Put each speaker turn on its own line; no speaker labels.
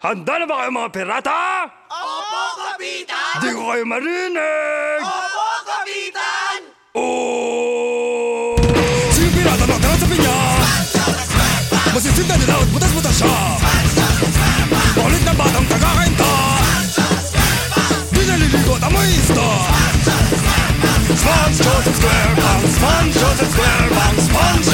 Handa na
ba kayo mga pirata?
Opo, Kapitan!
Di ko kayo marinig!
Opo, Kapitan!
Oh! Sige pirata, magkaroon sa pinya! Masisim na nila at butas-butas siya! Paulit na batang tagakainta! Di naliligo at amoy ista! Sponge Joseph Squarebank! Sponge Joseph Squarebank! Sponge